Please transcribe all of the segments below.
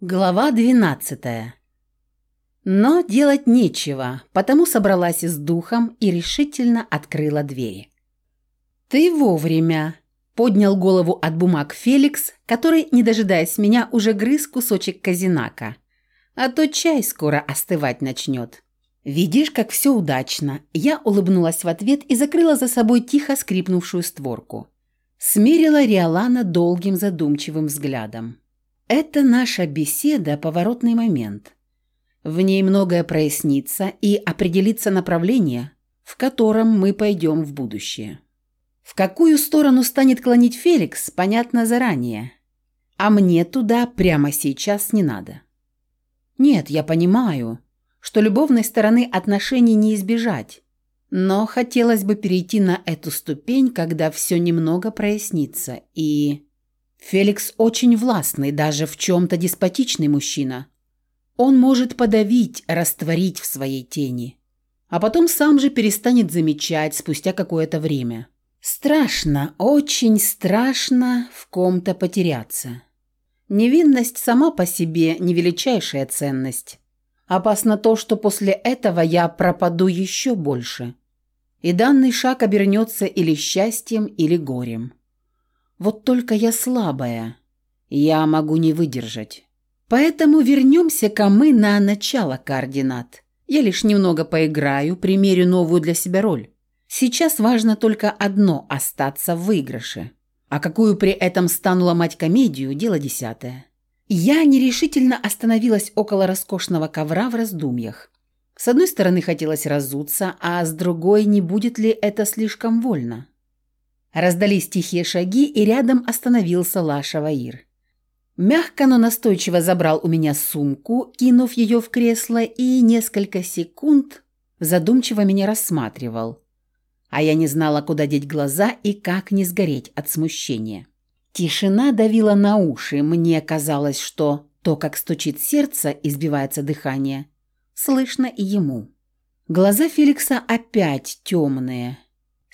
Глава 12. Но делать нечего, потому собралась с духом и решительно открыла двери. «Ты вовремя», – поднял голову от бумаг Феликс, который, не дожидаясь меня, уже грыз кусочек казинака. «А то чай скоро остывать начнет». «Видишь, как все удачно». Я улыбнулась в ответ и закрыла за собой тихо скрипнувшую створку. Смерила Риолана долгим задумчивым взглядом. Это наша беседа – поворотный момент. В ней многое прояснится и определится направление, в котором мы пойдем в будущее. В какую сторону станет клонить Феликс, понятно заранее. А мне туда прямо сейчас не надо. Нет, я понимаю, что любовной стороны отношений не избежать, но хотелось бы перейти на эту ступень, когда все немного прояснится и... Феликс очень властный, даже в чем-то деспотичный мужчина. Он может подавить, растворить в своей тени. А потом сам же перестанет замечать спустя какое-то время. Страшно, очень страшно в ком-то потеряться. Невинность сама по себе не величайшая ценность. Опасно то, что после этого я пропаду еще больше. И данный шаг обернется или счастьем, или горем. Вот только я слабая. Я могу не выдержать. Поэтому вернемся-ка мы на начало координат. Я лишь немного поиграю, примерю новую для себя роль. Сейчас важно только одно – остаться в выигрыше. А какую при этом стану ломать комедию – дело десятое. Я нерешительно остановилась около роскошного ковра в раздумьях. С одной стороны хотелось разуться, а с другой – не будет ли это слишком вольно? Раздались тихие шаги, и рядом остановился Лаша Ваир. Мягко, но настойчиво забрал у меня сумку, кинув ее в кресло, и несколько секунд задумчиво меня рассматривал. А я не знала, куда деть глаза и как не сгореть от смущения. Тишина давила на уши, мне казалось, что то, как стучит сердце и сбивается дыхание, слышно и ему. Глаза Феликса опять темные,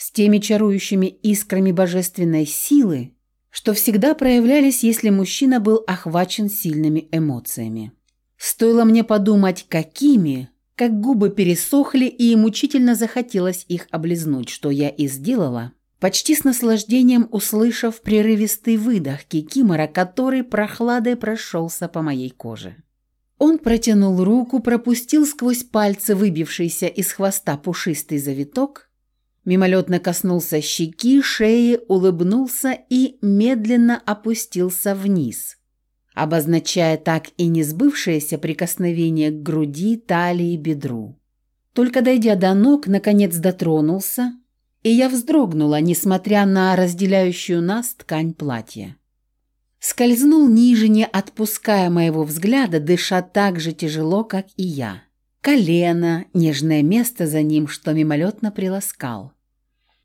с теми чарующими искрами божественной силы, что всегда проявлялись, если мужчина был охвачен сильными эмоциями. Стоило мне подумать, какими, как губы пересохли и мучительно захотелось их облизнуть, что я и сделала, почти с наслаждением услышав прерывистый выдох кикимора, который прохладой прошелся по моей коже. Он протянул руку, пропустил сквозь пальцы выбившийся из хвоста пушистый завиток Мимолетно коснулся щеки, шеи, улыбнулся и медленно опустился вниз, обозначая так и не сбывшееся прикосновение к груди, талии, бедру. Только дойдя до ног, наконец дотронулся, и я вздрогнула, несмотря на разделяющую нас ткань платья. Скользнул ниже, не отпуская моего взгляда, дыша так же тяжело, как и я. Колено, нежное место за ним, что мимолетно приласкал.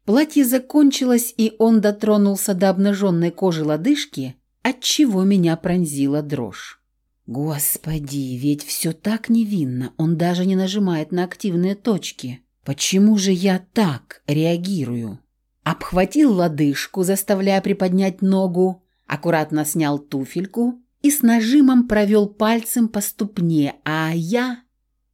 Платье закончилось, и он дотронулся до обнаженной кожи лодыжки, отчего меня пронзила дрожь. Господи, ведь все так невинно, он даже не нажимает на активные точки. Почему же я так реагирую? Обхватил лодыжку, заставляя приподнять ногу, аккуратно снял туфельку и с нажимом провел пальцем по ступне, а я,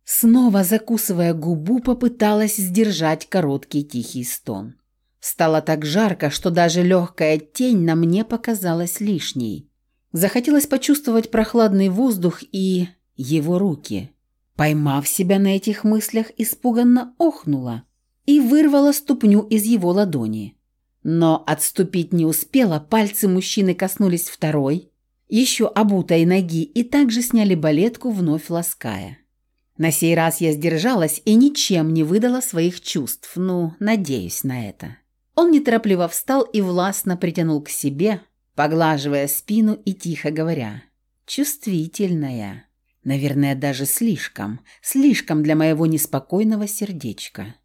снова закусывая губу, попыталась сдержать короткий тихий стон. Стало так жарко, что даже легкая тень на мне показалась лишней. Захотелось почувствовать прохладный воздух и его руки. Поймав себя на этих мыслях, испуганно охнула и вырвала ступню из его ладони. Но отступить не успела, пальцы мужчины коснулись второй, еще обутой ноги, и также сняли балетку, вновь лаская. На сей раз я сдержалась и ничем не выдала своих чувств, ну, надеюсь на это. Он неторопливо встал и властно притянул к себе, поглаживая спину и тихо говоря. «Чувствительная. Наверное, даже слишком. Слишком для моего неспокойного сердечка.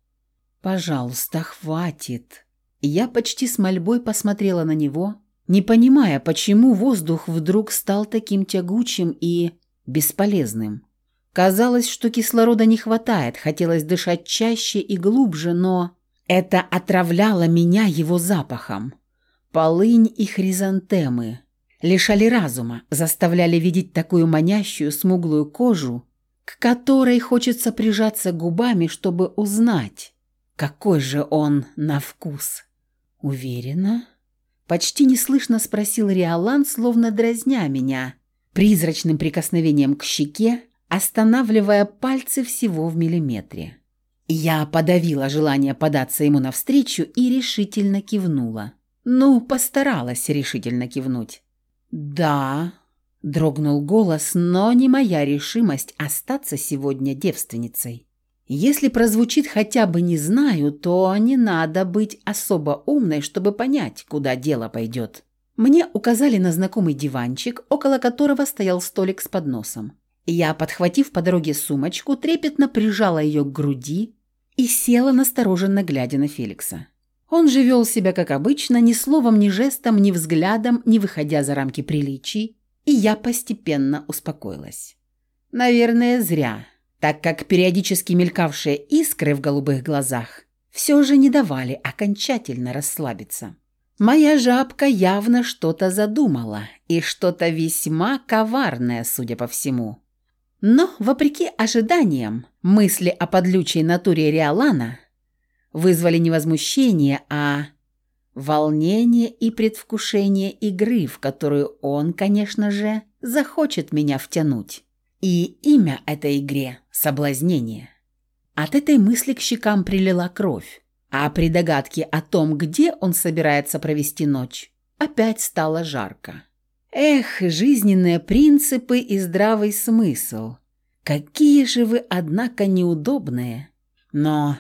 Пожалуйста, хватит». Я почти с мольбой посмотрела на него, не понимая, почему воздух вдруг стал таким тягучим и бесполезным. Казалось, что кислорода не хватает, хотелось дышать чаще и глубже, но... Это отравляло меня его запахом. Полынь и хризантемы. лишали разума, заставляли видеть такую манящую смуглую кожу, к которой хочется прижаться губами, чтобы узнать, какой же он на вкус. Уверена? Почти неслышно спросил Риолан, словно дразня меня, призрачным прикосновением к щеке, останавливая пальцы всего в миллиметре. Я подавила желание податься ему навстречу и решительно кивнула. Ну, постаралась решительно кивнуть. «Да», — дрогнул голос, но не моя решимость остаться сегодня девственницей. Если прозвучит хотя бы «не знаю», то не надо быть особо умной, чтобы понять, куда дело пойдет. Мне указали на знакомый диванчик, около которого стоял столик с подносом. Я, подхватив по дороге сумочку, трепетно прижала ее к груди и села настороженно, глядя на Феликса. Он же вел себя, как обычно, ни словом, ни жестом, ни взглядом, не выходя за рамки приличий, и я постепенно успокоилась. Наверное, зря, так как периодически мелькавшие искры в голубых глазах все же не давали окончательно расслабиться. Моя жабка явно что-то задумала, и что-то весьма коварное, судя по всему. Но, вопреки ожиданиям, мысли о подлючей натуре Риолана вызвали не возмущение, а волнение и предвкушение игры, в которую он, конечно же, захочет меня втянуть. И имя этой игре – соблазнение. От этой мысли к щекам прилила кровь, а при догадке о том, где он собирается провести ночь, опять стало жарко. Эх, жизненные принципы и здравый смысл. Какие же вы, однако, неудобные. Но,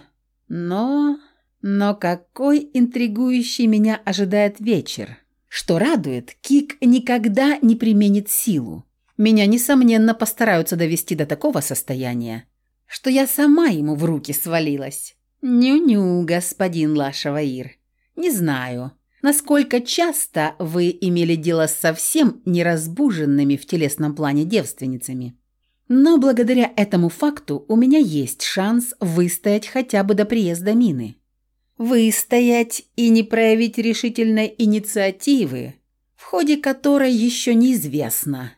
но, но какой интригующий меня ожидает вечер. Что радует, Кик никогда не применит силу. Меня, несомненно, постараются довести до такого состояния, что я сама ему в руки свалилась. Ню-ню, господин Лашаваир. Не знаю, Насколько часто вы имели дело с совсем неразбуженными в телесном плане девственницами? Но благодаря этому факту у меня есть шанс выстоять хотя бы до приезда Мины. Выстоять и не проявить решительной инициативы, в ходе которой еще неизвестно,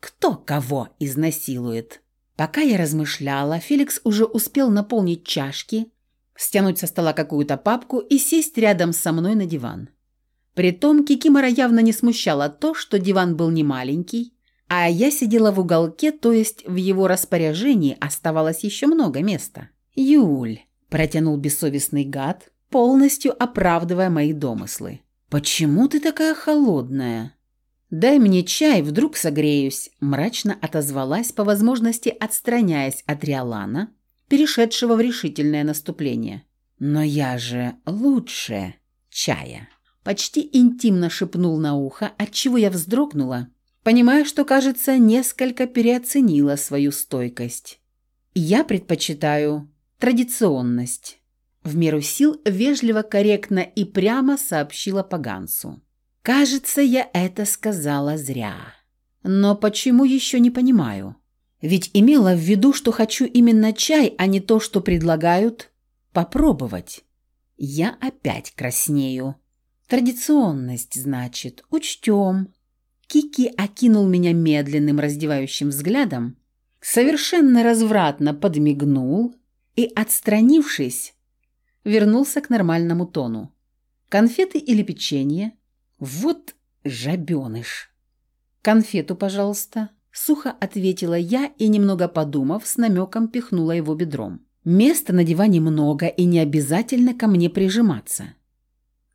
кто кого изнасилует. Пока я размышляла, Феликс уже успел наполнить чашки, стянуть со стола какую-то папку и сесть рядом со мной на диван. Притом Кикимора явно не смущало то, что диван был не маленький, а я сидела в уголке, то есть в его распоряжении оставалось еще много места. «Юль», – протянул бессовестный гад, полностью оправдывая мои домыслы. «Почему ты такая холодная?» «Дай мне чай, вдруг согреюсь», – мрачно отозвалась, по возможности отстраняясь от Риолана, перешедшего в решительное наступление. «Но я же лучше чая» почти интимно шепнул на ухо, отчего я вздрогнула, понимая, что, кажется, несколько переоценила свою стойкость. Я предпочитаю традиционность. В меру сил вежливо, корректно и прямо сообщила Пагансу. Кажется, я это сказала зря. Но почему еще не понимаю? Ведь имела в виду, что хочу именно чай, а не то, что предлагают попробовать. Я опять краснею. Традиционность, значит, учтем. Кики окинул меня медленным раздевающим взглядом, совершенно развратно подмигнул и, отстранившись, вернулся к нормальному тону. Конфеты или печенье? Вот жабеныш. Конфету, пожалуйста. Сухо ответила я и, немного подумав, с намеком пихнула его бедром. Места на диване много и не обязательно ко мне прижиматься.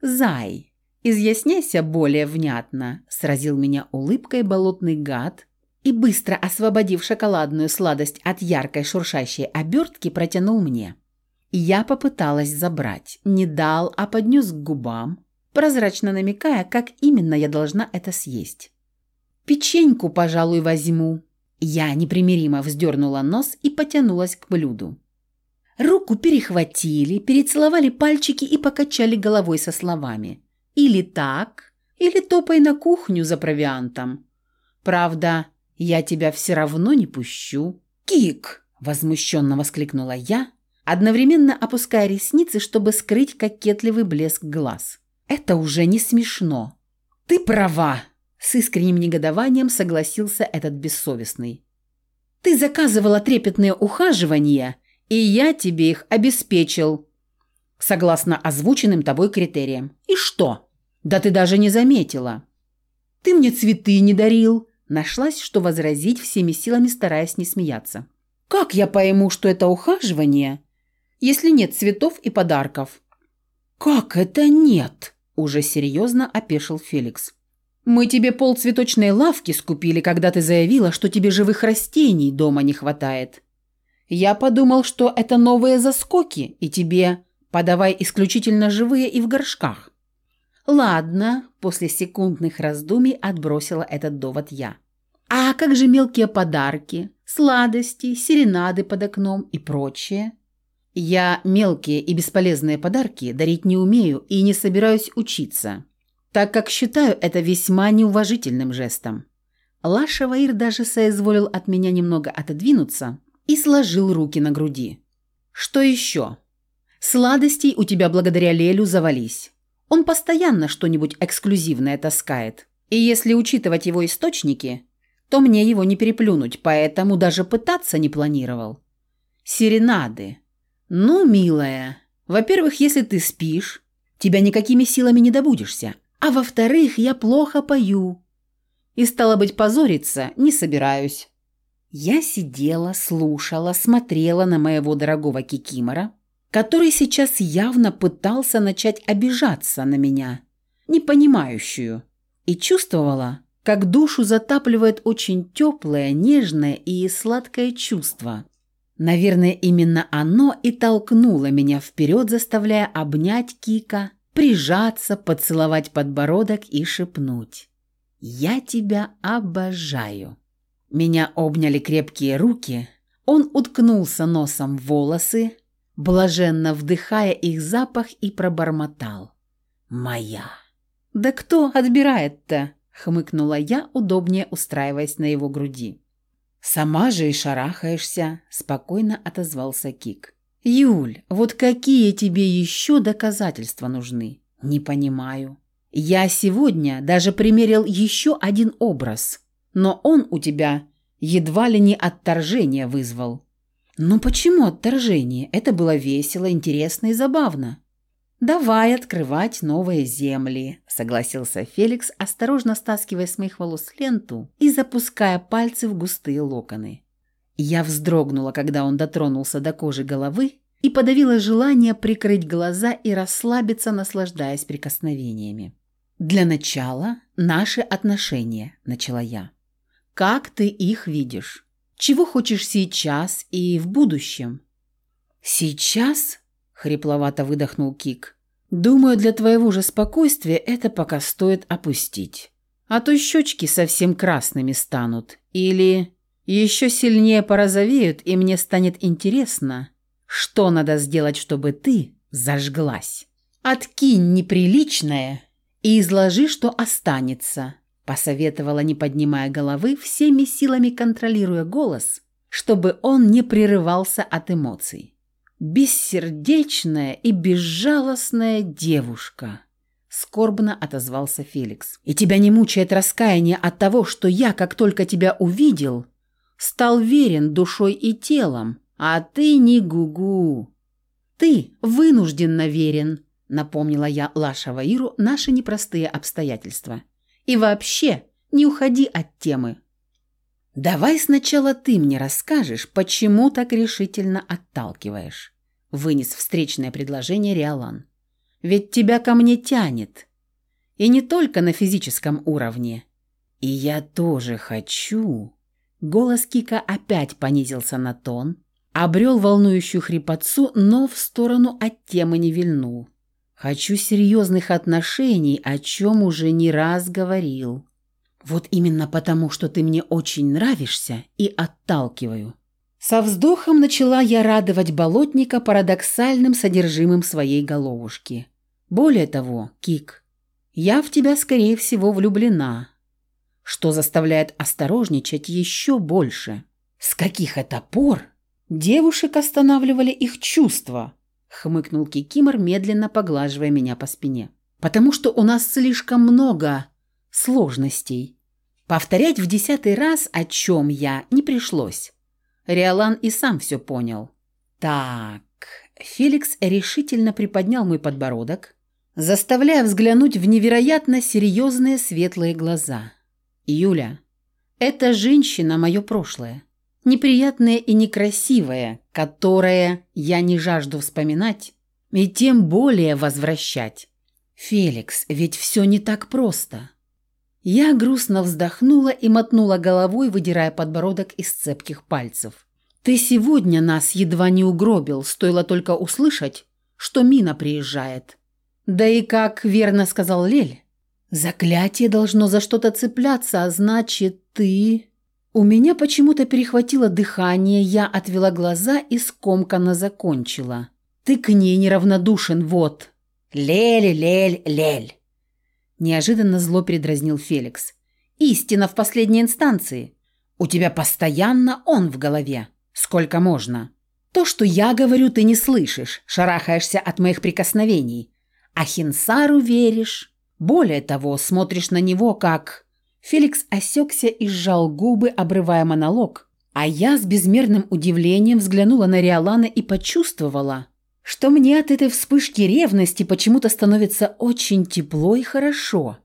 «Зай, изъясняйся более внятно», – сразил меня улыбкой болотный гад и, быстро освободив шоколадную сладость от яркой шуршащей обертки, протянул мне. Я попыталась забрать, не дал, а поднес к губам, прозрачно намекая, как именно я должна это съесть. «Печеньку, пожалуй, возьму». Я непримиримо вздернула нос и потянулась к блюду. Руку перехватили, перецеловали пальчики и покачали головой со словами. «Или так, или топай на кухню за провиантом. Правда, я тебя все равно не пущу». «Кик!» – возмущенно воскликнула я, одновременно опуская ресницы, чтобы скрыть кокетливый блеск глаз. «Это уже не смешно». «Ты права!» – С искренним негодованием согласился этот бессовестный. «Ты заказывала трепетные ухаживания, и я тебе их обеспечил, согласно озвученным тобой критериям. И что? Да ты даже не заметила. Ты мне цветы не дарил». Нашлась, что возразить всеми силами, стараясь не смеяться. «Как я пойму, что это ухаживание, если нет цветов и подарков?» «Как это нет?» – уже серьезно опешил Феликс. «Мы тебе полцветочной лавки скупили, когда ты заявила, что тебе живых растений дома не хватает. Я подумал, что это новые заскоки, и тебе подавай исключительно живые и в горшках». «Ладно», – после секундных раздумий отбросила этот довод я. «А как же мелкие подарки, сладости, серенады под окном и прочее?» «Я мелкие и бесполезные подарки дарить не умею и не собираюсь учиться», так как считаю это весьма неуважительным жестом. Лаша Ваир даже соизволил от меня немного отодвинуться и сложил руки на груди. «Что еще?» «Сладостей у тебя благодаря Лелю завались. Он постоянно что-нибудь эксклюзивное таскает. И если учитывать его источники, то мне его не переплюнуть, поэтому даже пытаться не планировал. Серенады. Ну, милая, во-первых, если ты спишь, тебя никакими силами не добудешься. А во-вторых, я плохо пою. И, стало быть, позориться не собираюсь. Я сидела, слушала, смотрела на моего дорогого Кикимора, который сейчас явно пытался начать обижаться на меня, непонимающую, и чувствовала, как душу затапливает очень теплое, нежное и сладкое чувство. Наверное, именно оно и толкнуло меня вперед, заставляя обнять Кика – прижаться, поцеловать подбородок и шепнуть. «Я тебя обожаю». Меня обняли крепкие руки, он уткнулся носом в волосы, блаженно вдыхая их запах и пробормотал. «Моя». «Да кто отбирает-то?» — хмыкнула я, удобнее устраиваясь на его груди. «Сама же и шарахаешься», — спокойно отозвался Кик. «Юль, вот какие тебе еще доказательства нужны?» «Не понимаю. Я сегодня даже примерил еще один образ, но он у тебя едва ли не отторжение вызвал». «Ну почему отторжение? Это было весело, интересно и забавно». «Давай открывать новые земли», — согласился Феликс, осторожно стаскивая с моих волос ленту и запуская пальцы в густые локоны. Я вздрогнула, когда он дотронулся до кожи головы и подавила желание прикрыть глаза и расслабиться, наслаждаясь прикосновениями. «Для начала наши отношения», — начала я. «Как ты их видишь? Чего хочешь сейчас и в будущем?» «Сейчас?» — хрипловато выдохнул Кик. «Думаю, для твоего же спокойствия это пока стоит опустить. А то щечки совсем красными станут. Или еще сильнее порозовеют, и мне станет интересно, что надо сделать, чтобы ты зажглась. Откинь неприличное и изложи, что останется, посоветовала, не поднимая головы, всеми силами контролируя голос, чтобы он не прерывался от эмоций. «Бессердечная и безжалостная девушка», — скорбно отозвался Феликс. «И тебя не мучает раскаяние от того, что я, как только тебя увидел, стал верен душой и телом, а ты не гугу. Ты вынужденно верен, напомнила я Лаша Ваиру наши непростые обстоятельства. И вообще, не уходи от темы. Давай сначала ты мне расскажешь, почему так решительно отталкиваешь. Вынес встречное предложение Риолан. Ведь тебя ко мне тянет. И не только на физическом уровне. И я тоже хочу. Голос Кика опять понизился на тон, обрел волнующую хрипотцу, но в сторону от темы не вильнул. «Хочу серьезных отношений, о чем уже не раз говорил. Вот именно потому, что ты мне очень нравишься и отталкиваю». Со вздохом начала я радовать болотника парадоксальным содержимым своей головушки. Более того, Кик, я в тебя, скорее всего, влюблена, что заставляет осторожничать еще больше. С каких это пор девушек останавливали их чувства? Хмыкнул Кикимор, медленно поглаживая меня по спине. Потому что у нас слишком много сложностей. Повторять в десятый раз, о чем я, не пришлось. Риолан и сам все понял. Так, Феликс решительно приподнял мой подбородок, заставляя взглянуть в невероятно серьезные светлые глаза. «Юля, эта женщина – мое прошлое. Неприятное и некрасивое, которое я не жажду вспоминать и тем более возвращать. Феликс, ведь все не так просто». Я грустно вздохнула и мотнула головой, выдирая подбородок из цепких пальцев. «Ты сегодня нас едва не угробил, стоило только услышать, что Мина приезжает. Да и как верно сказал Лель, заклятие должно за что-то цепляться, а значит, ты...» У меня почему-то перехватило дыхание, я отвела глаза и скомканно закончила. «Ты к ней неравнодушен, вот!» «Лель, Лель, Лель!» Неожиданно зло передразнил Феликс. «Истина в последней инстанции. У тебя постоянно он в голове. Сколько можно? То, что я говорю, ты не слышишь, шарахаешься от моих прикосновений. А Хинсару веришь. Более того, смотришь на него как...» Феликс осекся и сжал губы, обрывая монолог. А я с безмерным удивлением взглянула на Риолана и почувствовала, что мне от этой вспышки ревности почему-то становится очень тепло и хорошо.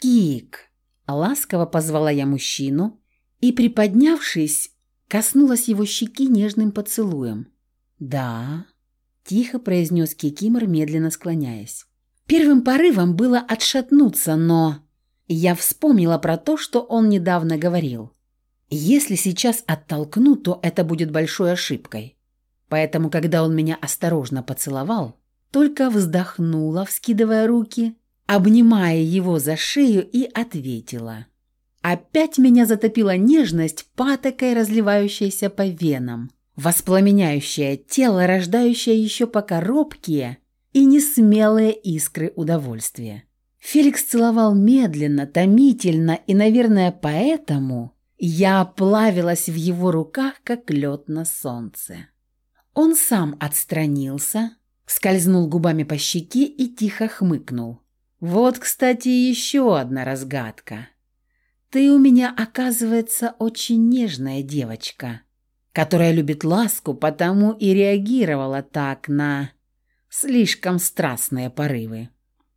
«Кик!» – ласково позвала я мужчину и, приподнявшись, коснулась его щеки нежным поцелуем. «Да», – тихо произнес Кикимор, медленно склоняясь. Первым порывом было отшатнуться, но я вспомнила про то, что он недавно говорил. Если сейчас оттолкну, то это будет большой ошибкой. Поэтому, когда он меня осторожно поцеловал, только вздохнула, вскидывая руки, обнимая его за шею и ответила. Опять меня затопила нежность, патокой разливающаяся по венам, воспламеняющее тело, рождающее еще пока робкие и несмелые искры удовольствия. Феликс целовал медленно, томительно, и, наверное, поэтому я оплавилась в его руках, как лед на солнце. Он сам отстранился, скользнул губами по щеке и тихо хмыкнул. «Вот, кстати, еще одна разгадка. Ты у меня, оказывается, очень нежная девочка, которая любит ласку, потому и реагировала так на слишком страстные порывы».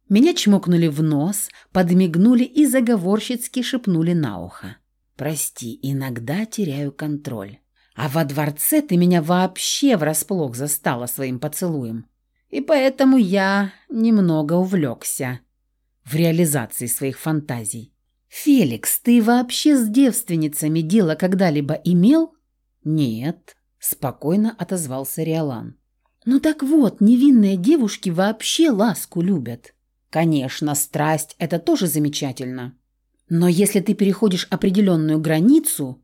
Меня чмокнули в нос, подмигнули и заговорщицки шепнули на ухо. «Прости, иногда теряю контроль». А во дворце ты меня вообще врасплох застала своим поцелуем. И поэтому я немного увлекся в реализации своих фантазий. «Феликс, ты вообще с девственницами дело когда-либо имел?» «Нет», – спокойно отозвался Риолан. «Ну так вот, невинные девушки вообще ласку любят. Конечно, страсть – это тоже замечательно. Но если ты переходишь определенную границу,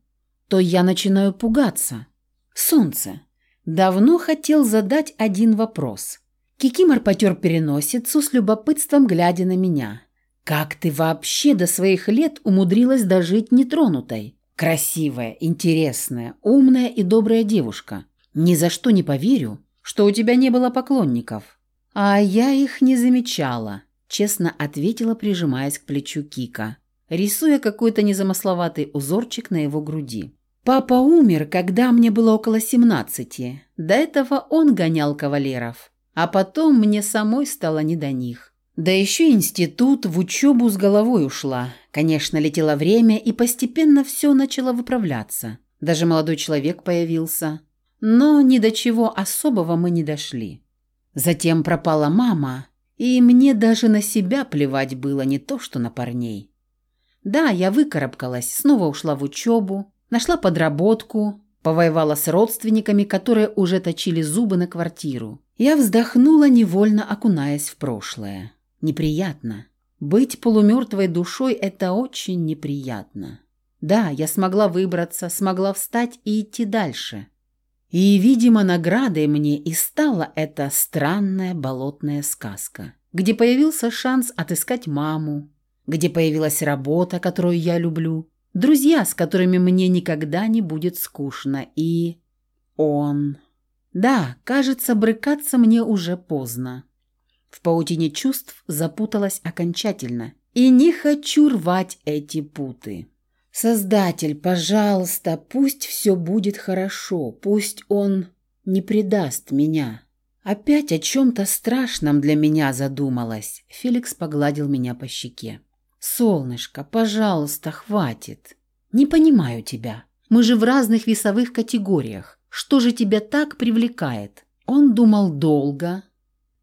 то я начинаю пугаться. Солнце. Давно хотел задать один вопрос. Кикимор потер переносицу с любопытством, глядя на меня. «Как ты вообще до своих лет умудрилась дожить нетронутой? Красивая, интересная, умная и добрая девушка. Ни за что не поверю, что у тебя не было поклонников». «А я их не замечала», – честно ответила, прижимаясь к плечу Кика, рисуя какой-то незамысловатый узорчик на его груди. Папа умер, когда мне было около семнадцати. До этого он гонял кавалеров. А потом мне самой стало не до них. Да еще институт, в учебу с головой ушла. Конечно, летело время, и постепенно все начало выправляться. Даже молодой человек появился. Но ни до чего особого мы не дошли. Затем пропала мама, и мне даже на себя плевать было не то, что на парней. Да, я выкарабкалась, снова ушла в учебу, Нашла подработку, повоевала с родственниками, которые уже точили зубы на квартиру. Я вздохнула, невольно окунаясь в прошлое. Неприятно. Быть полумертвой душой – это очень неприятно. Да, я смогла выбраться, смогла встать и идти дальше. И, видимо, наградой мне и стала эта странная болотная сказка, где появился шанс отыскать маму, где появилась работа, которую я люблю, Друзья, с которыми мне никогда не будет скучно. И он... Да, кажется, брыкаться мне уже поздно. В паутине чувств запуталась окончательно. и не хочу рвать эти путы. Создатель, пожалуйста, пусть все будет хорошо, пусть он не предаст меня. Опять о чем-то страшном для меня задумалась. Феликс погладил меня по щеке. «Солнышко, пожалуйста, хватит. Не понимаю тебя. Мы же в разных весовых категориях. Что же тебя так привлекает?» Он думал долго.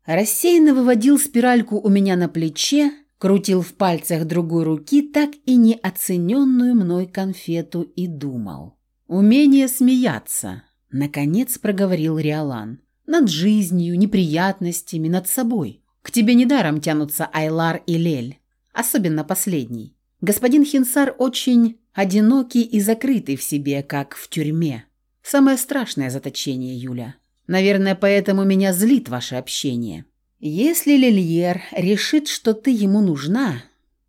Рассеянно выводил спиральку у меня на плече, крутил в пальцах другой руки так и неоцененную мной конфету и думал. «Умение смеяться», — наконец проговорил Риолан. «Над жизнью, неприятностями, над собой. К тебе недаром тянутся Айлар и Лель, особенно последний. Господин Хинсар очень одинокий и закрытый в себе, как в тюрьме. Самое страшное заточение, Юля. Наверное, поэтому меня злит ваше общение. Если Лильер решит, что ты ему нужна,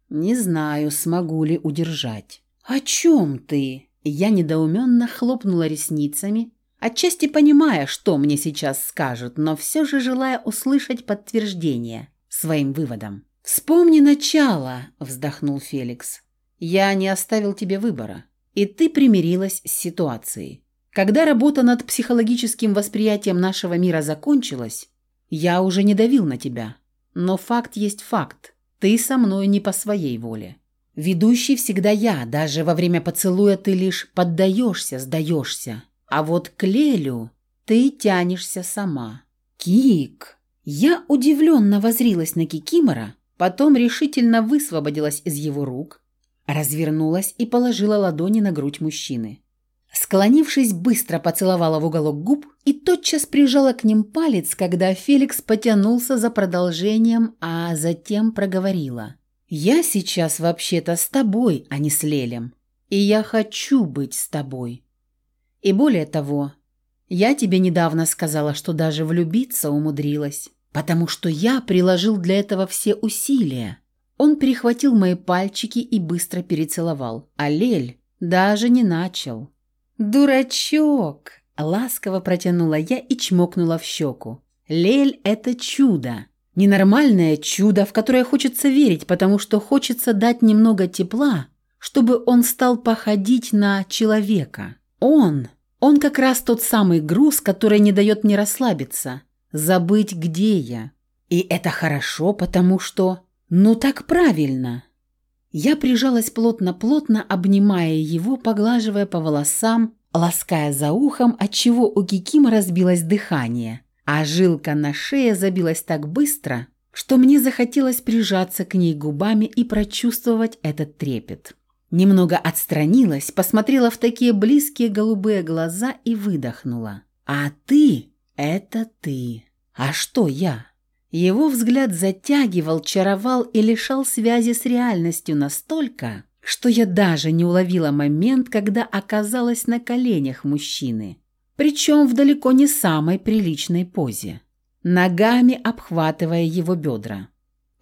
не знаю, смогу ли удержать. О чем ты? Я недоуменно хлопнула ресницами, отчасти понимая, что мне сейчас скажут, но все же желая услышать подтверждение своим выводам. «Вспомни начало», – вздохнул Феликс. «Я не оставил тебе выбора, и ты примирилась с ситуацией. Когда работа над психологическим восприятием нашего мира закончилась, я уже не давил на тебя. Но факт есть факт. Ты со мной не по своей воле. Ведущий всегда я, даже во время поцелуя ты лишь поддаешься, сдаешься. А к Клелю ты тянешься сама. Кик! Я удивленно возрилась на Кикимора, потом решительно высвободилась из его рук, развернулась и положила ладони на грудь мужчины. Склонившись, быстро поцеловала в уголок губ и тотчас прижала к ним палец, когда Феликс потянулся за продолжением, а затем проговорила. «Я сейчас вообще-то с тобой, а не с Лелем. И я хочу быть с тобой. И более того, я тебе недавно сказала, что даже влюбиться умудрилась, потому что я приложил для этого все усилия». Он перехватил мои пальчики и быстро перецеловал, а Лель даже не начал. «Дурачок!» – ласково протянула я и чмокнула в щеку. «Лель – это чудо!» Ненормальное чудо, в которое хочется верить, потому что хочется дать немного тепла, чтобы он стал походить на человека. Он, он как раз тот самый груз, который не дает мне расслабиться, забыть, где я. И это хорошо, потому что... Ну так правильно. Я прижалась плотно-плотно, обнимая его, поглаживая по волосам, лаская за ухом, отчего у Кикима разбилось дыхание, а жилка на шее забилась так быстро, что мне захотелось прижаться к ней губами и прочувствовать этот трепет. Немного отстранилась, посмотрела в такие близкие голубые глаза и выдохнула. «А ты — это ты. А что я?» Его взгляд затягивал, чаровал и лишал связи с реальностью настолько, что я даже не уловила момент, когда оказалась на коленях мужчины, причем в далеко не самой приличной позе, ногами обхватывая его бедра.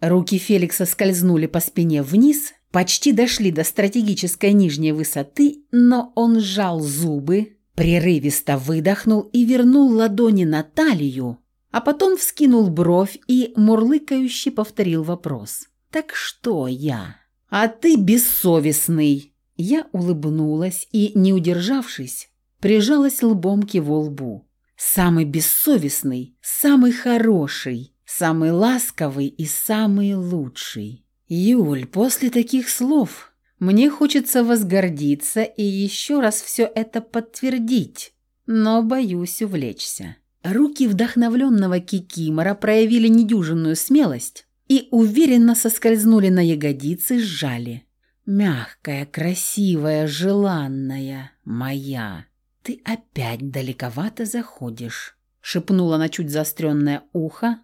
Руки Феликса скользнули по спине вниз, почти дошли до стратегической нижней высоты, но он сжал зубы, прерывисто выдохнул и вернул ладони на талию, а потом вскинул бровь и мурлыкающе повторил вопрос. «Так что я?» «А ты бессовестный!» Я улыбнулась и, не удержавшись, прижалась лбом к его лбу. «Самый бессовестный, самый хороший, самый ласковый и самый лучший». «Юль, после таких слов мне хочется возгордиться и еще раз все это подтвердить, но боюсь увлечься». Руки вдохновленного Кикимора проявили недюжинную смелость и уверенно соскользнули на ягодицы, сжали. «Мягкая, красивая, желанная моя, ты опять далековато заходишь», — шепнула на чуть заостренное ухо,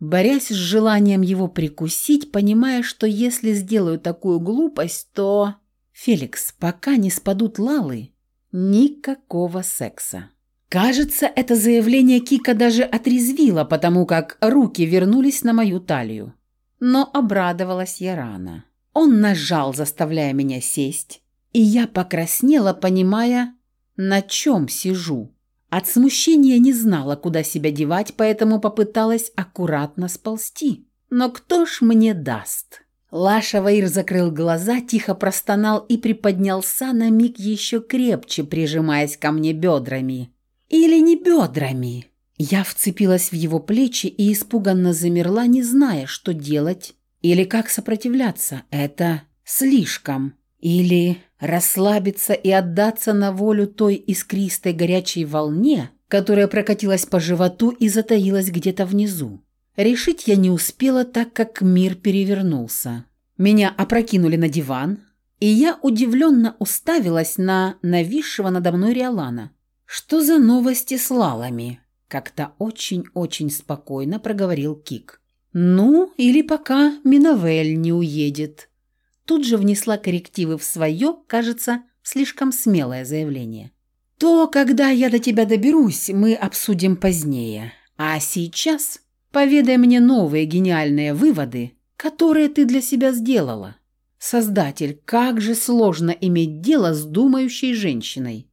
борясь с желанием его прикусить, понимая, что если сделаю такую глупость, то... «Феликс, пока не спадут лалы, никакого секса». Кажется, это заявление Кика даже отрезвило, потому как руки вернулись на мою талию. Но обрадовалась я рано. Он нажал, заставляя меня сесть, и я покраснела, понимая, на чем сижу. От смущения не знала, куда себя девать, поэтому попыталась аккуратно сползти. Но кто ж мне даст? Лашаваир закрыл глаза, тихо простонал и приподнялся на миг еще крепче, прижимаясь ко мне бедрами. Или не бедрами. Я вцепилась в его плечи и испуганно замерла, не зная, что делать или как сопротивляться. Это слишком. Или расслабиться и отдаться на волю той искристой горячей волне, которая прокатилась по животу и затаилась где-то внизу. Решить я не успела, так как мир перевернулся. Меня опрокинули на диван, и я удивленно уставилась на нависшего надо мной Риолана. «Что за новости с лалами?» Как-то очень-очень спокойно проговорил Кик. «Ну, или пока Миновель не уедет». Тут же внесла коррективы в свое, кажется, слишком смелое заявление. «То, когда я до тебя доберусь, мы обсудим позднее. А сейчас поведай мне новые гениальные выводы, которые ты для себя сделала. Создатель, как же сложно иметь дело с думающей женщиной.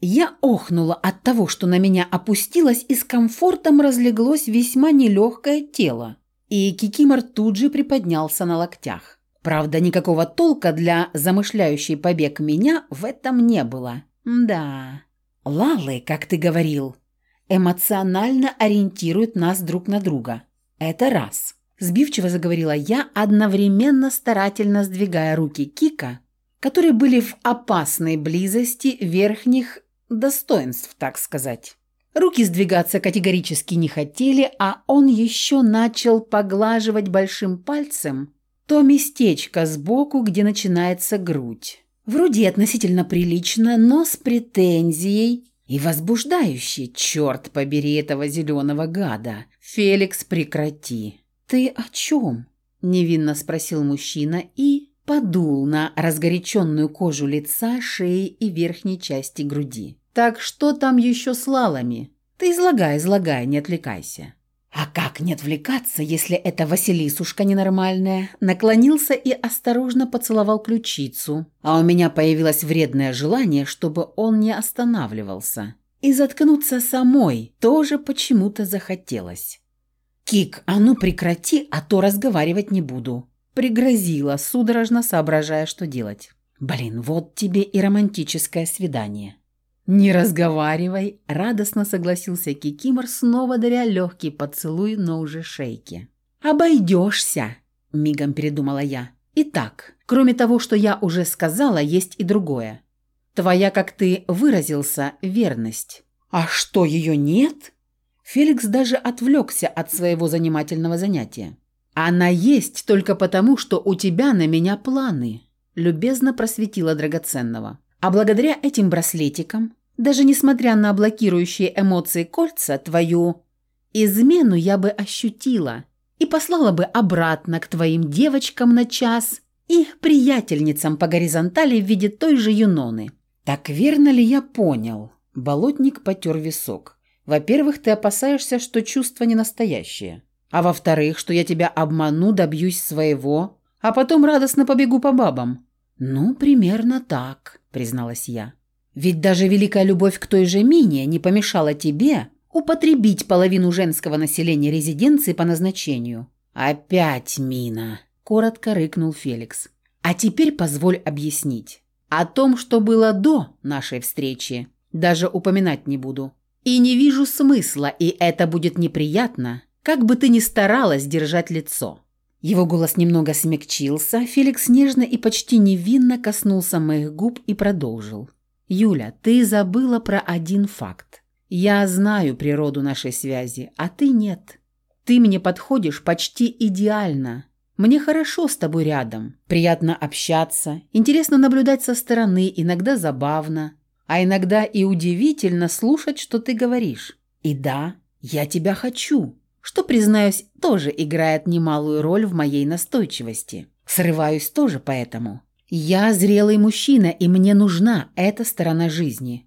Я охнула от того, что на меня опустилось и с комфортом разлеглось весьма нелегкое тело. И Кикимор тут же приподнялся на локтях. Правда, никакого толка для замышляющей побег меня в этом не было. Да. Лалы, как ты говорил, эмоционально ориентируют нас друг на друга. Это раз. Сбивчиво заговорила я, одновременно старательно сдвигая руки Кика, которые были в опасной близости верхних достоинств, так сказать. Руки сдвигаться категорически не хотели, а он еще начал поглаживать большим пальцем то местечко сбоку, где начинается грудь. Вроде относительно прилично, но с претензией и возбуждающей. Черт побери этого зеленого гада. Феликс, прекрати. «Ты о чем?» – невинно спросил мужчина и подул на разгоряченную кожу лица, шеи и верхней части груди. «Так что там еще с лалами? Ты излагай, излагай, не отвлекайся». «А как не отвлекаться, если это Василисушка ненормальная?» Наклонился и осторожно поцеловал ключицу, а у меня появилось вредное желание, чтобы он не останавливался. И заткнуться самой тоже почему-то захотелось. «Кик, а ну прекрати, а то разговаривать не буду пригрозила, судорожно соображая, что делать. «Блин, вот тебе и романтическое свидание». «Не разговаривай», – радостно согласился Кикимор, снова даря легкий поцелуй, но уже шейки. «Обойдешься», – мигом передумала я. «Итак, кроме того, что я уже сказала, есть и другое. Твоя, как ты выразился, верность. А что, ее нет?» Феликс даже отвлекся от своего занимательного занятия. «Она есть только потому, что у тебя на меня планы», – любезно просветила драгоценного. «А благодаря этим браслетикам, даже несмотря на блокирующие эмоции кольца, твою измену я бы ощутила и послала бы обратно к твоим девочкам на час и приятельницам по горизонтали в виде той же Юноны. Так верно ли я понял?» Болотник потер висок. «Во-первых, ты опасаешься, что чувство не настоящее. А во-вторых, что я тебя обману, добьюсь своего, а потом радостно побегу по бабам». «Ну, примерно так», — призналась я. «Ведь даже великая любовь к той же Мине не помешала тебе употребить половину женского населения резиденции по назначению». «Опять Мина», — коротко рыкнул Феликс. «А теперь позволь объяснить. О том, что было до нашей встречи, даже упоминать не буду. И не вижу смысла, и это будет неприятно, как бы ты ни старалась держать лицо». Его голос немного смягчился, Феликс нежно и почти невинно коснулся моих губ и продолжил. «Юля, ты забыла про один факт. Я знаю природу нашей связи, а ты нет. Ты мне подходишь почти идеально. Мне хорошо с тобой рядом. Приятно общаться, интересно наблюдать со стороны, иногда забавно, а иногда и удивительно слушать, что ты говоришь. И да, я тебя хочу что, признаюсь, тоже играет немалую роль в моей настойчивости. Срываюсь тоже поэтому. Я зрелый мужчина, и мне нужна эта сторона жизни.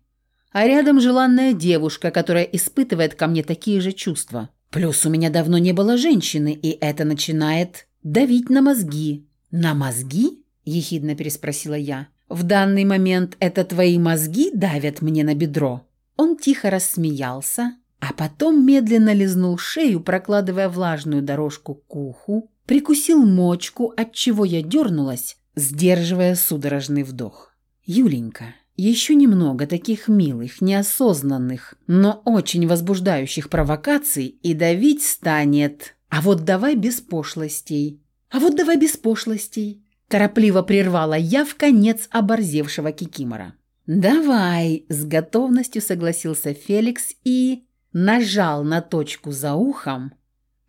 А рядом желанная девушка, которая испытывает ко мне такие же чувства. Плюс у меня давно не было женщины, и это начинает давить на мозги. «На мозги?» – ехидно переспросила я. «В данный момент это твои мозги давят мне на бедро?» Он тихо рассмеялся, а потом медленно лизнул шею, прокладывая влажную дорожку к уху, прикусил мочку, от чего я дернулась, сдерживая судорожный вдох. «Юленька, еще немного таких милых, неосознанных, но очень возбуждающих провокаций, и давить станет. А вот давай без пошлостей. А вот давай без пошлостей. Торопливо прервала я в конец оборзевшего кикимора. «Давай!» – с готовностью согласился Феликс и нажал на точку за ухом,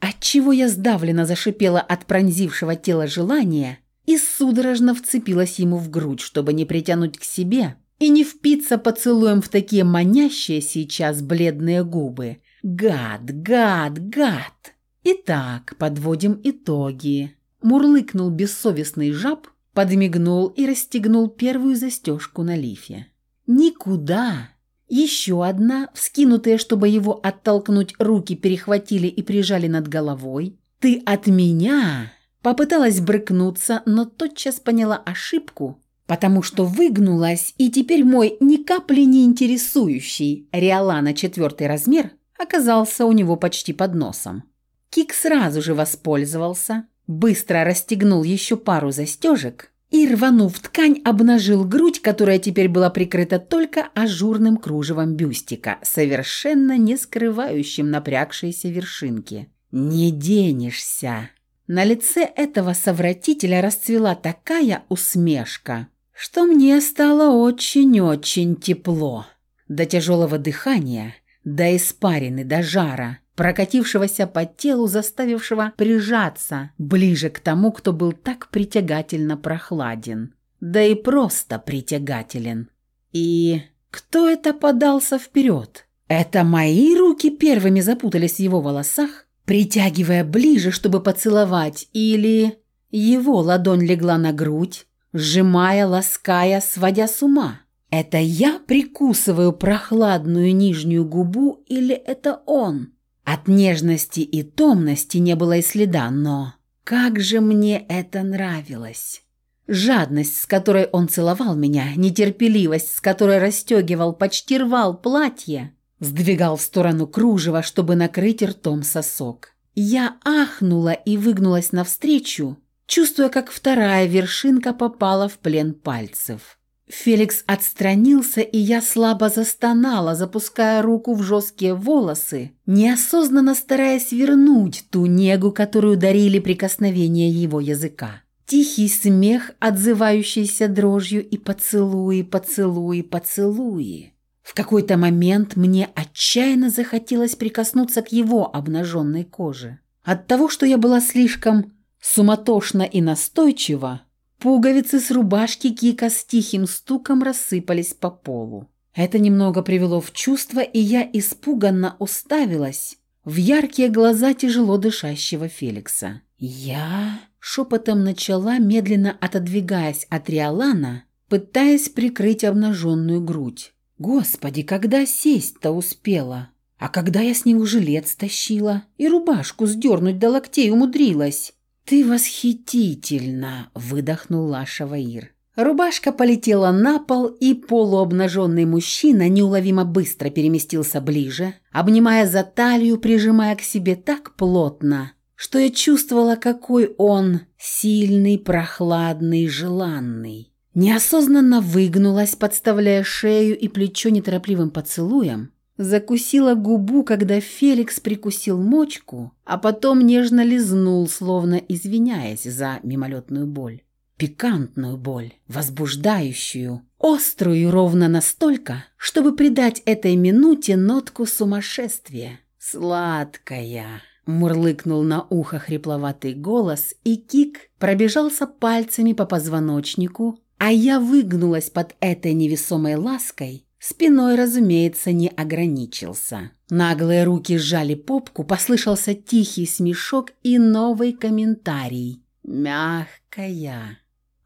отчего я сдавленно зашипела от пронзившего тела желания и судорожно вцепилась ему в грудь, чтобы не притянуть к себе и не впиться поцелуем в такие манящие сейчас бледные губы. Гад, гад, гад! Итак, подводим итоги. Мурлыкнул бессовестный жаб, подмигнул и расстегнул первую застежку на лифе. «Никуда!» Еще одна, вскинутая, чтобы его оттолкнуть, руки перехватили и прижали над головой. «Ты от меня!» Попыталась брыкнуться, но тотчас поняла ошибку, потому что выгнулась, и теперь мой ни капли не интересующий Риолана четвертый размер оказался у него почти под носом. Кик сразу же воспользовался, быстро расстегнул еще пару застежек и, рванув ткань, обнажил грудь, которая теперь была прикрыта только ажурным кружевом бюстика, совершенно не скрывающим напрягшиеся вершинки. «Не денешься!» На лице этого совратителя расцвела такая усмешка, что мне стало очень-очень тепло. До тяжелого дыхания, до испарины, до жара, прокатившегося по телу, заставившего прижаться ближе к тому, кто был так притягательно прохладен. Да и просто притягателен. И кто это подался вперед? Это мои руки первыми запутались в его волосах, притягивая ближе, чтобы поцеловать, или его ладонь легла на грудь, сжимая, лаская, сводя с ума. Это я прикусываю прохладную нижнюю губу или это он? От нежности и томности не было и следа, но как же мне это нравилось! Жадность, с которой он целовал меня, нетерпеливость, с которой расстегивал, почти рвал платье, сдвигал в сторону кружева, чтобы накрыть ртом сосок. Я ахнула и выгнулась навстречу, чувствуя, как вторая вершинка попала в плен пальцев. Феликс отстранился, и я слабо застонала, запуская руку в жесткие волосы, неосознанно стараясь вернуть ту негу, которую дарили прикосновения его языка. Тихий смех, отзывающийся дрожью, и поцелуи, поцелуи, поцелуи. В какой-то момент мне отчаянно захотелось прикоснуться к его обнаженной коже. От того, что я была слишком суматошна и настойчива, Пуговицы с рубашки Кика с тихим стуком рассыпались по полу. Это немного привело в чувство, и я испуганно уставилась в яркие глаза тяжело дышащего Феликса. «Я...» — шепотом начала, медленно отодвигаясь от Риолана, пытаясь прикрыть обнаженную грудь. «Господи, когда сесть-то успела? А когда я с него жилет стащила и рубашку сдернуть до локтей умудрилась?» «Ты восхитительна!» – выдохнул Лаша Ваир. Рубашка полетела на пол, и полуобнаженный мужчина неуловимо быстро переместился ближе, обнимая за талию, прижимая к себе так плотно, что я чувствовала, какой он сильный, прохладный, желанный. Неосознанно выгнулась, подставляя шею и плечо неторопливым поцелуем, Закусила губу, когда Феликс прикусил мочку, а потом нежно лизнул, словно извиняясь за мимолетную боль. Пикантную боль, возбуждающую, острую ровно настолько, чтобы придать этой минуте нотку сумасшествия. «Сладкая!» – мурлыкнул на ухо хрипловатый голос, и Кик пробежался пальцами по позвоночнику, а я выгнулась под этой невесомой лаской, Спиной, разумеется, не ограничился. Наглые руки сжали попку, послышался тихий смешок и новый комментарий. «Мягкая».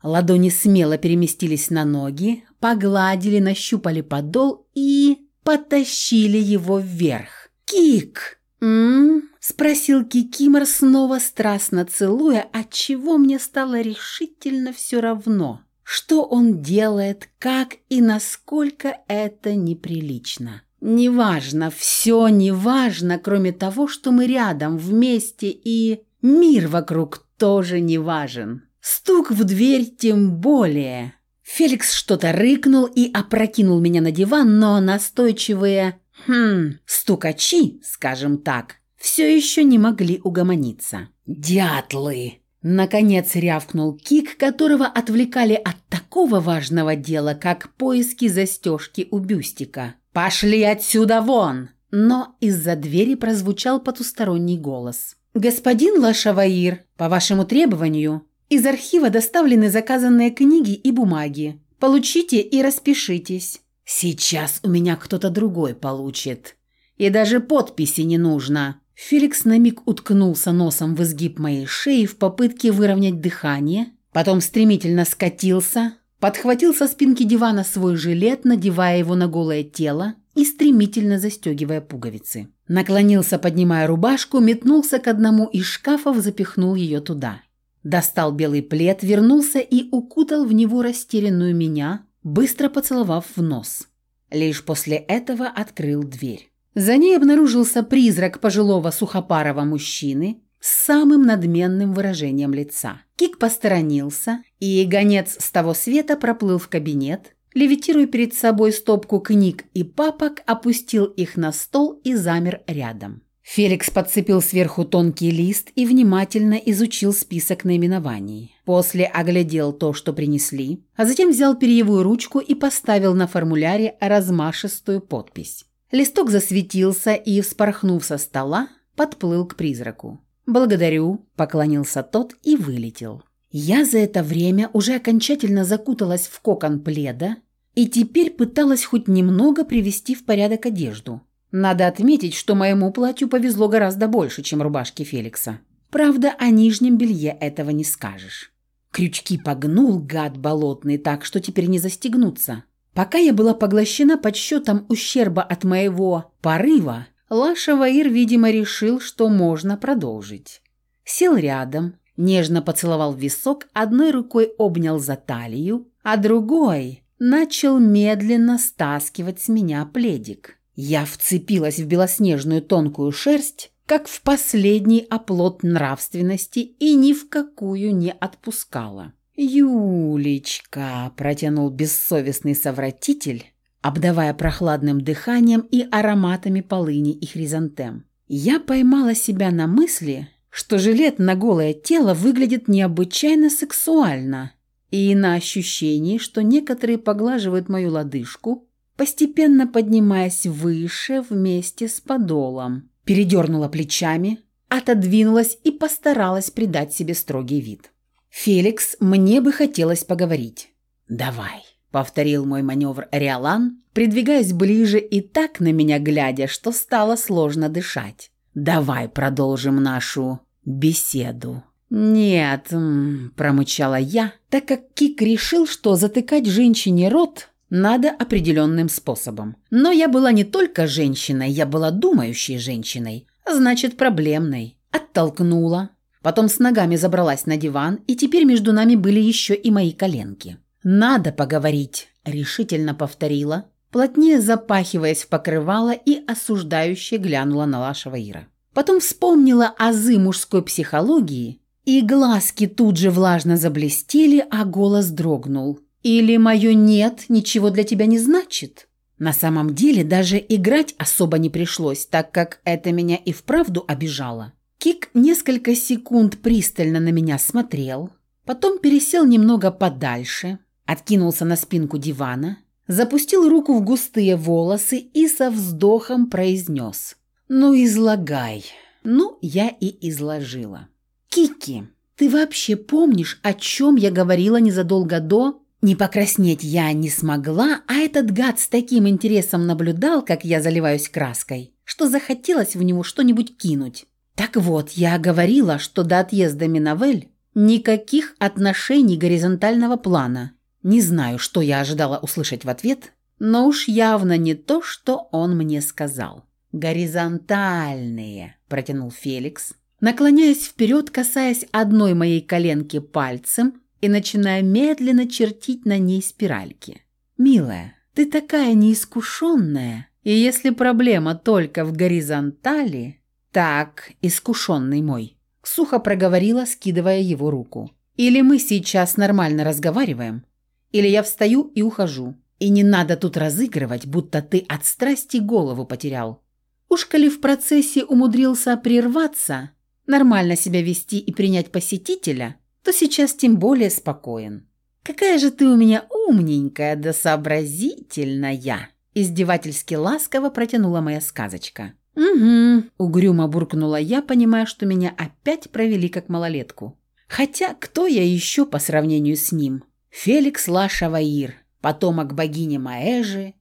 Ладони смело переместились на ноги, погладили, нащупали подол и потащили его вверх. «Кик!» «М-м-м?» спросил Кикимор, снова страстно целуя, отчего мне стало решительно все равно что он делает, как и насколько это неприлично. Неважно, все неважно, кроме того, что мы рядом, вместе и мир вокруг тоже не важен. Стук в дверь тем более. Феликс что-то рыкнул и опрокинул меня на диван, но настойчивые, хм, стукачи, скажем так, все еще не могли угомониться. «Дятлы!» Наконец рявкнул Кик, которого отвлекали от такого важного дела, как поиски застежки у бюстика. «Пошли отсюда вон!» Но из-за двери прозвучал потусторонний голос. «Господин Лашаваир, по вашему требованию, из архива доставлены заказанные книги и бумаги. Получите и распишитесь. Сейчас у меня кто-то другой получит. И даже подписи не нужно. Феликс на миг уткнулся носом в изгиб моей шеи в попытке выровнять дыхание, потом стремительно скатился, подхватил со спинки дивана свой жилет, надевая его на голое тело и стремительно застегивая пуговицы. Наклонился, поднимая рубашку, метнулся к одному из шкафов, запихнул ее туда. Достал белый плед, вернулся и укутал в него растерянную меня, быстро поцеловав в нос. Лишь после этого открыл дверь. За ней обнаружился призрак пожилого сухопарого мужчины с самым надменным выражением лица. Кик посторонился, и гонец с того света проплыл в кабинет, левитируя перед собой стопку книг и папок, опустил их на стол и замер рядом. Феликс подцепил сверху тонкий лист и внимательно изучил список наименований. После оглядел то, что принесли, а затем взял перьевую ручку и поставил на формуляре размашистую подпись. Листок засветился и, вспорхнув со стола, подплыл к призраку. «Благодарю», – поклонился тот и вылетел. Я за это время уже окончательно закуталась в кокон пледа и теперь пыталась хоть немного привести в порядок одежду. Надо отметить, что моему платью повезло гораздо больше, чем рубашке Феликса. Правда, о нижнем белье этого не скажешь. Крючки погнул гад болотный так, что теперь не застегнуться. Пока я была поглощена подсчетом ущерба от моего порыва, Лаша Ваир, видимо, решил, что можно продолжить. Сел рядом, нежно поцеловал висок, одной рукой обнял за талию, а другой начал медленно стаскивать с меня пледик. Я вцепилась в белоснежную тонкую шерсть, как в последний оплот нравственности и ни в какую не отпускала. «Юлечка!» – протянул бессовестный совратитель, обдавая прохладным дыханием и ароматами полыни и хризантем. Я поймала себя на мысли, что жилет на голое тело выглядит необычайно сексуально, и на ощущении, что некоторые поглаживают мою лодыжку, постепенно поднимаясь выше вместе с подолом. Передернула плечами, отодвинулась и постаралась придать себе строгий вид. «Феликс, мне бы хотелось поговорить». «Давай», — повторил мой маневр Риолан, придвигаясь ближе и так на меня глядя, что стало сложно дышать. «Давай продолжим нашу беседу». «Нет», — промычала я, так как Кик решил, что затыкать женщине рот надо определенным способом. Но я была не только женщиной, я была думающей женщиной, значит, проблемной. Оттолкнула, потом с ногами забралась на диван, и теперь между нами были еще и мои коленки. «Надо поговорить», – решительно повторила, плотнее запахиваясь в покрывало и осуждающе глянула на Лашего Ира. Потом вспомнила азы мужской психологии, и глазки тут же влажно заблестели, а голос дрогнул – или мое «нет» ничего для тебя не значит? На самом деле даже играть особо не пришлось, так как это меня и вправду обижало. Кик несколько секунд пристально на меня смотрел, потом пересел немного подальше, откинулся на спинку дивана, запустил руку в густые волосы и со вздохом произнес «Ну, излагай». Ну, я и изложила. «Кики, ты вообще помнишь, о чем я говорила незадолго до, не покраснеть я не смогла, а этот гад с таким интересом наблюдал, как я заливаюсь краской, что захотелось в него что-нибудь кинуть. Так вот, я говорила, что до отъезда Миновель никаких отношений горизонтального плана. Не знаю, что я ожидала услышать в ответ, но уж явно не то, что он мне сказал. «Горизонтальные», – протянул Феликс, наклоняясь вперед, касаясь одной моей коленки пальцем и начиная медленно чертить на ней спиральки. «Милая, ты такая неискушенная, и если проблема только в горизонтали...» «Так, искушенный мой, сухо проговорила, скидывая его руку. «Или мы сейчас нормально разговариваем, или я встаю и ухожу. И не надо тут разыгрывать, будто ты от страсти голову потерял. Уж коли в процессе умудрился прерваться, нормально себя вести и принять посетителя, то сейчас тем более спокоен. Какая же ты у меня умненькая да сообразительная!» Издевательски ласково протянула моя сказочка. «Угу», – угрюмо буркнула я, понимая, что меня опять провели как малолетку. Хотя кто я еще по сравнению с ним? Феликс Лашаваир, потомок богини Маэжи,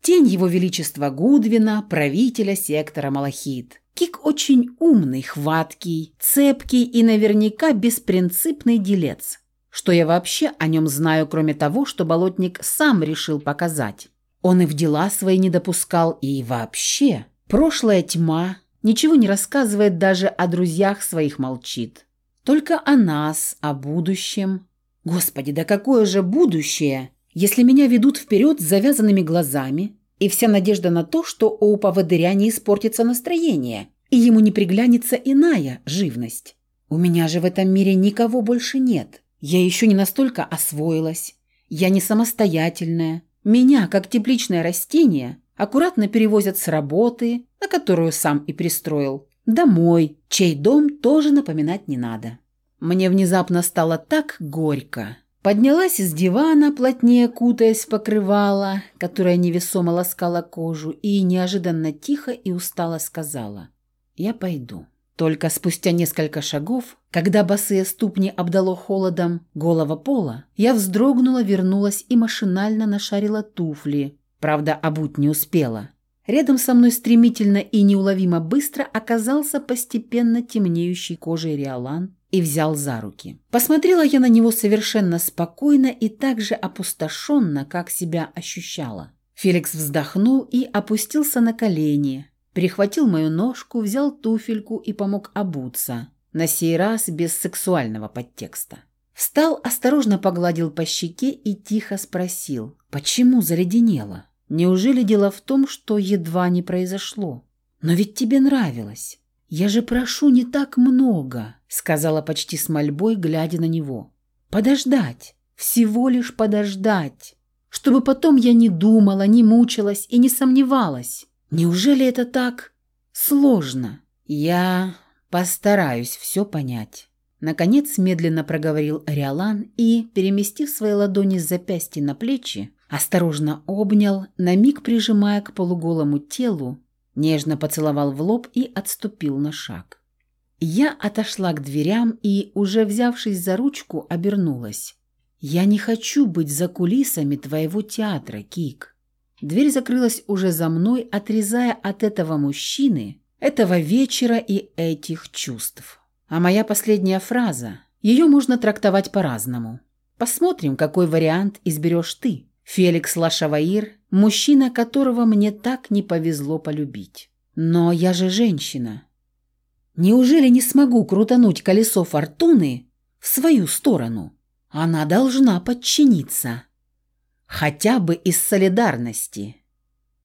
тень его величества Гудвина, правителя сектора Малахит. Кик очень умный, хваткий, цепкий и наверняка беспринципный делец. Что я вообще о нем знаю, кроме того, что болотник сам решил показать? Он и в дела свои не допускал, и вообще... Прошлая тьма, ничего не рассказывает даже о друзьях своих молчит. Только о нас, о будущем. Господи, да какое же будущее, если меня ведут вперед с завязанными глазами, и вся надежда на то, что у поводыря не испортится настроение, и ему не приглянется иная живность. У меня же в этом мире никого больше нет. Я еще не настолько освоилась. Я не самостоятельная. Меня, как тепличное растение, аккуратно перевозят с работы, на которую сам и пристроил, домой, чей дом тоже напоминать не надо. Мне внезапно стало так горько. Поднялась из дивана, плотнее кутаясь в покрывало, которое невесомо ласкало кожу, и неожиданно тихо и устало сказала «Я пойду». Только спустя несколько шагов, когда босые ступни обдало холодом голого пола, я вздрогнула, вернулась и машинально нашарила туфли, Правда, обуть не успела. Рядом со мной стремительно и неуловимо быстро оказался постепенно темнеющий кожей Риолан и взял за руки. Посмотрела я на него совершенно спокойно и так же опустошенно, как себя ощущала. Феликс вздохнул и опустился на колени, перехватил мою ножку, взял туфельку и помог обуться, на сей раз без сексуального подтекста. Встал, осторожно погладил по щеке и тихо спросил, почему заледенело. Неужели дело в том, что едва не произошло? Но ведь тебе нравилось. Я же прошу не так много, сказала почти с мольбой, глядя на него. Подождать, всего лишь подождать, чтобы потом я не думала, не мучилась и не сомневалась. Неужели это так сложно? Я постараюсь все понять. Наконец медленно проговорил Риолан и, переместив свои ладони с запястья на плечи, Осторожно обнял, на миг прижимая к полуголому телу, нежно поцеловал в лоб и отступил на шаг. Я отошла к дверям и, уже взявшись за ручку, обернулась. «Я не хочу быть за кулисами твоего театра, Кик». Дверь закрылась уже за мной, отрезая от этого мужчины, этого вечера и этих чувств. А моя последняя фраза, ее можно трактовать по-разному. Посмотрим, какой вариант изберешь ты. Феликс Лашаваир, мужчина, которого мне так не повезло полюбить. Но я же женщина. Неужели не смогу крутануть колесо фортуны в свою сторону? Она должна подчиниться. Хотя бы из солидарности.